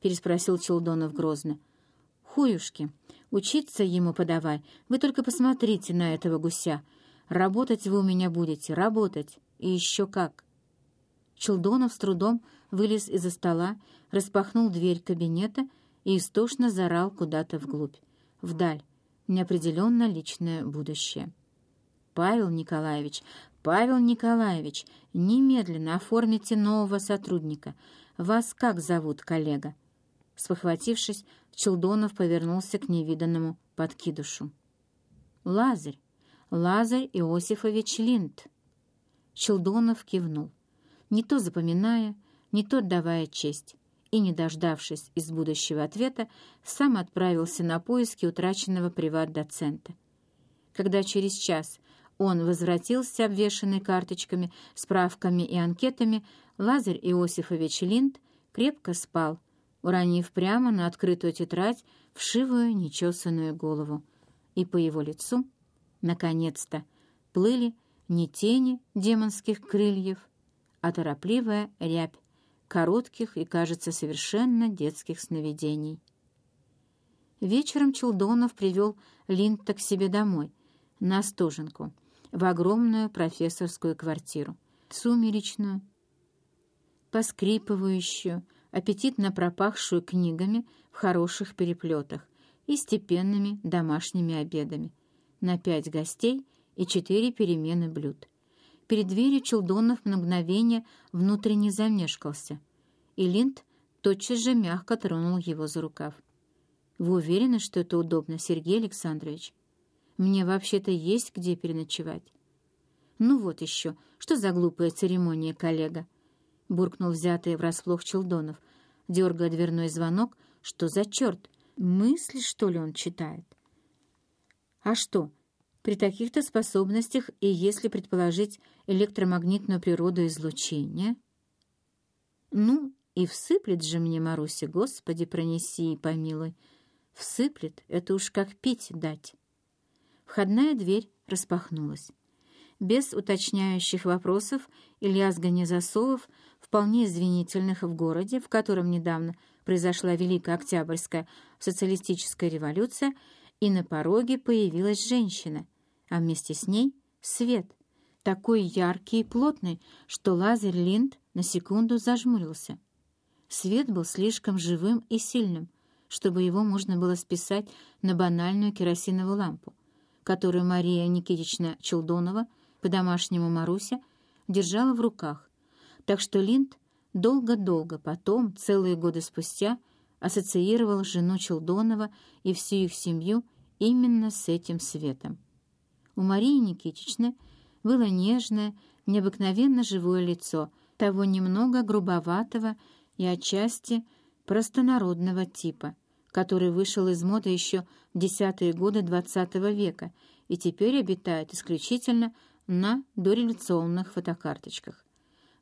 — переспросил Челдонов грозно. «Хуюшки, учиться ему подавай. Вы только посмотрите на этого гуся. Работать вы у меня будете, работать. И еще как». Челдонов с трудом вылез из-за стола, распахнул дверь кабинета и истошно зарал куда-то вглубь, вдаль, неопределенно личное будущее. «Павел Николаевич, Павел Николаевич, немедленно оформите нового сотрудника. Вас как зовут, коллега?» Спохватившись, Челдонов повернулся к невиданному подкидушу. «Лазарь! Лазарь Иосифович Линд!» Челдонов кивнул, не то запоминая, не то давая честь, и, не дождавшись из будущего ответа, сам отправился на поиски утраченного приват-доцента. Когда через час он возвратился, обвешанный карточками, справками и анкетами, Лазарь Иосифович Линд крепко спал, уронив прямо на открытую тетрадь вшивую нечесанную голову. И по его лицу, наконец-то, плыли не тени демонских крыльев, а торопливая рябь коротких и, кажется, совершенно детских сновидений. Вечером Челдонов привел Линта к себе домой, на Стоженку, в огромную профессорскую квартиру, сумеречную, поскрипывающую, аппетитно пропахшую книгами в хороших переплетах и степенными домашними обедами, на пять гостей и четыре перемены блюд. Перед дверью Челдонов мгновение внутренне замешкался, и Линд тотчас же мягко тронул его за рукав. «Вы уверены, что это удобно, Сергей Александрович? Мне вообще-то есть где переночевать». «Ну вот еще, что за глупая церемония, коллега?» Буркнул взятый врасплох Челдонов, дергая дверной звонок. «Что за черт? Мысли, что ли, он читает?» «А что, при таких-то способностях и если предположить электромагнитную природу излучения...» «Ну, и всыплет же мне, Маруся, Господи, пронеси и помилуй. Всыплет, это уж как пить дать». Входная дверь распахнулась без уточняющих вопросов и лязгания засовов, вполне извинительных в городе, в котором недавно произошла Великая Октябрьская социалистическая революция, и на пороге появилась женщина, а вместе с ней — свет, такой яркий и плотный, что Лазарь Линд на секунду зажмурился. Свет был слишком живым и сильным, чтобы его можно было списать на банальную керосиновую лампу, которую Мария Никитична Челдонова — по-домашнему Маруся держала в руках, так что Линд долго-долго потом, целые годы спустя, ассоциировал жену Челдонова и всю их семью именно с этим светом. У Марии Никитичны было нежное, необыкновенно живое лицо, того немного грубоватого и отчасти простонародного типа, который вышел из моды еще в десятые годы XX века и теперь обитает исключительно на дореволюционных фотокарточках.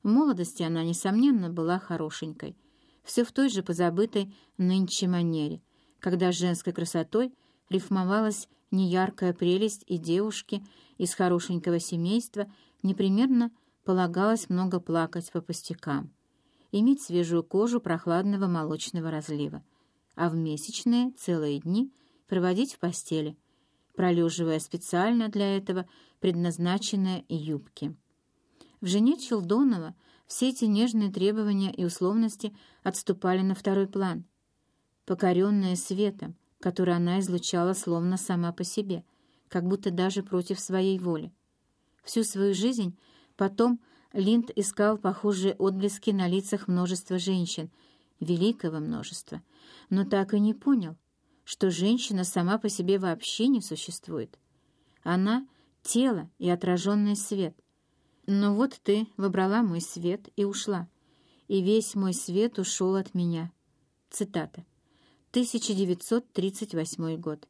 В молодости она, несомненно, была хорошенькой. Все в той же позабытой нынче манере, когда с женской красотой рифмовалась неяркая прелесть и девушки из хорошенького семейства непременно полагалось много плакать по пустякам, иметь свежую кожу прохладного молочного разлива, а в месячные целые дни проводить в постели – пролеживая специально для этого предназначенные юбки. В жене Челдонова все эти нежные требования и условности отступали на второй план, покоренные светом, который она излучала словно сама по себе, как будто даже против своей воли. Всю свою жизнь потом Линд искал похожие отблески на лицах множества женщин, великого множества, но так и не понял — что женщина сама по себе вообще не существует. Она — тело и отраженный свет. Но вот ты выбрала мой свет и ушла, и весь мой свет ушел от меня. Цитата. 1938 год.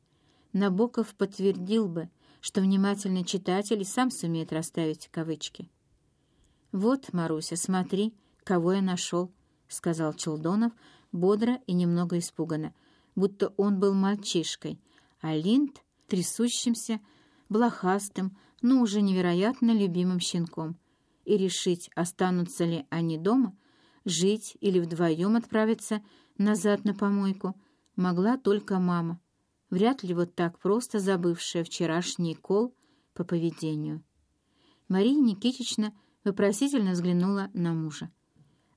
Набоков подтвердил бы, что внимательный читатель и сам сумеет расставить кавычки. «Вот, Маруся, смотри, кого я нашел», — сказал Челдонов, бодро и немного испуганно, — будто он был мальчишкой, а Линд — трясущимся, блохастым, но уже невероятно любимым щенком, и решить, останутся ли они дома, жить или вдвоем отправиться назад на помойку, могла только мама, вряд ли вот так просто забывшая вчерашний кол по поведению. Мария Никитична вопросительно взглянула на мужа.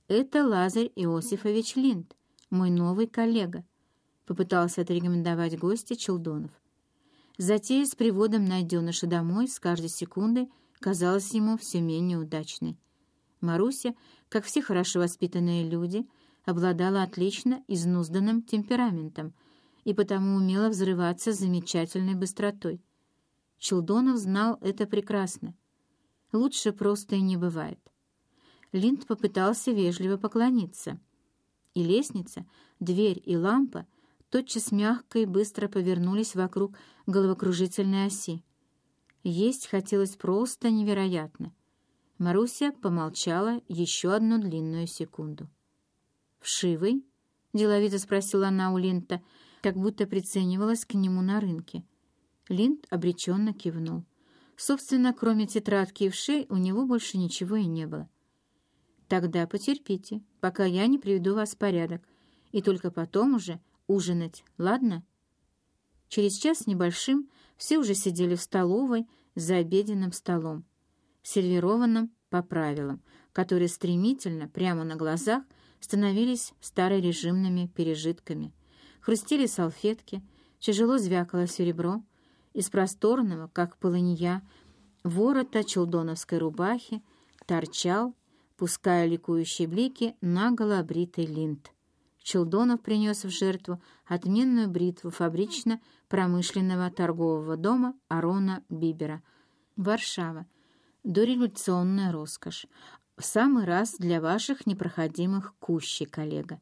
«Это Лазарь Иосифович Линд, мой новый коллега», — попытался отрекомендовать гостя Челдонов. Затея с приводом найденыша домой с каждой секундой казалась ему все менее удачной. Маруся, как все хорошо воспитанные люди, обладала отлично изнузданным темпераментом и потому умела взрываться с замечательной быстротой. Челдонов знал это прекрасно. Лучше просто и не бывает. Линд попытался вежливо поклониться. И лестница, дверь и лампа тотчас мягко и быстро повернулись вокруг головокружительной оси. Есть хотелось просто невероятно. Маруся помолчала еще одну длинную секунду. «Вшивый?» — деловито спросила она у Линта, как будто приценивалась к нему на рынке. Линд обреченно кивнул. Собственно, кроме тетрадки и вшей, у него больше ничего и не было. «Тогда потерпите, пока я не приведу вас в порядок, и только потом уже ужинать, ладно?» Через час небольшим все уже сидели в столовой за обеденным столом, сервированным по правилам, которые стремительно, прямо на глазах, становились старорежимными пережитками. Хрустели салфетки, тяжело звякало серебро, из просторного, как полынья, ворота челдоновской рубахи торчал, пуская ликующие блики, наголо обритый линд. Челдонов принес в жертву отменную бритву фабрично-промышленного торгового дома Арона Бибера. Варшава. Дореволюционная роскошь. В самый раз для ваших непроходимых кущей, коллега.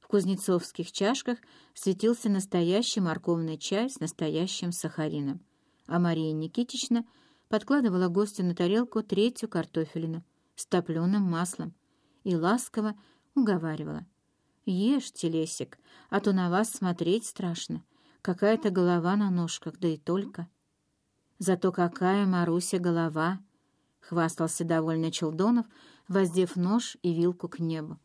В кузнецовских чашках светился настоящий морковный чай с настоящим сахарином, а Мария Никитична подкладывала гостю на тарелку третью картофелину с топленым маслом и ласково уговаривала. «Ешьте, Лесик, а то на вас смотреть страшно. Какая-то голова на ножках, да и только». «Зато какая, Маруся, голова!» — хвастался довольно Челдонов, воздев нож и вилку к небу.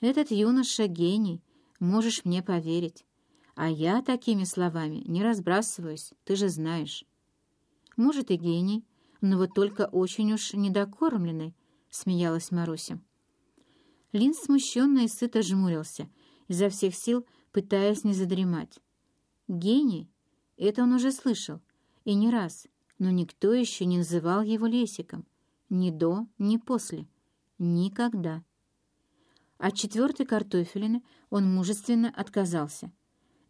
Этот юноша — гений, можешь мне поверить. А я такими словами не разбрасываюсь, ты же знаешь. Может, и гений, но вот только очень уж недокормленный, — смеялась Маруся. Лин смущенно и сыто жмурился, изо всех сил пытаясь не задремать. Гений? Это он уже слышал, и не раз, но никто еще не называл его Лесиком. Ни до, ни после. Никогда. От четвертой картофелины он мужественно отказался.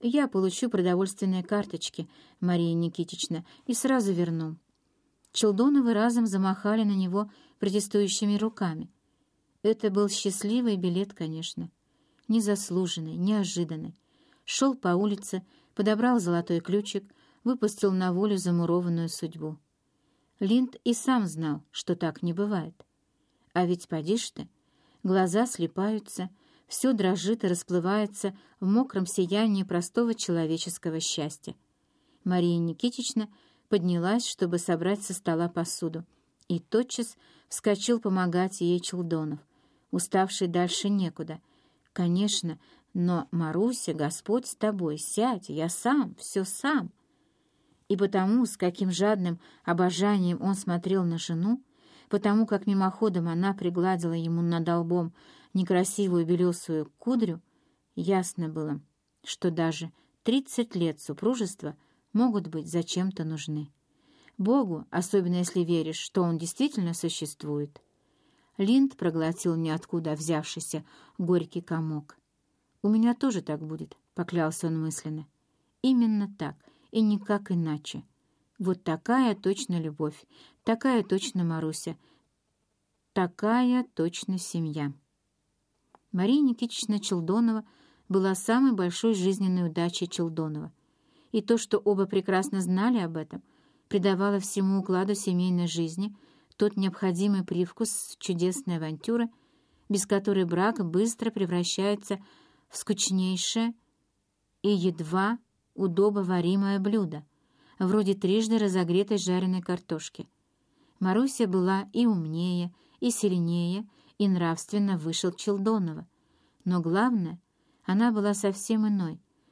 «Я получу продовольственные карточки, Мария Никитична, и сразу верну». Челдоновы разом замахали на него протестующими руками. Это был счастливый билет, конечно. Незаслуженный, неожиданный. Шел по улице, подобрал золотой ключик, выпустил на волю замурованную судьбу. Линд и сам знал, что так не бывает. А ведь поди ж ты, глаза слепаются, все дрожит и расплывается в мокром сиянии простого человеческого счастья. Мария Никитична поднялась, чтобы собрать со стола посуду, и тотчас вскочил помогать ей Челдонов, уставший дальше некуда. «Конечно, но, Маруся, Господь с тобой, сядь, я сам, все сам». И потому, с каким жадным обожанием он смотрел на жену, потому как мимоходом она пригладила ему над лбом некрасивую белесую кудрю, ясно было, что даже тридцать лет супружества могут быть зачем-то нужны. Богу, особенно если веришь, что он действительно существует. Линд проглотил ниоткуда взявшийся горький комок. «У меня тоже так будет», — поклялся он мысленно. «Именно так, и никак иначе. Вот такая точно любовь, такая точно Маруся, такая точно семья. Мария Никитична Челдонова была самой большой жизненной удачей Челдонова. И то, что оба прекрасно знали об этом, придавало всему укладу семейной жизни тот необходимый привкус чудесной авантюры, без которой брак быстро превращается в скучнейшее и едва удобоваримое блюдо, вроде трижды разогретой жареной картошки. Маруся была и умнее, и сильнее, и нравственно выше Челдонова. Но главное, Она была совсем иной,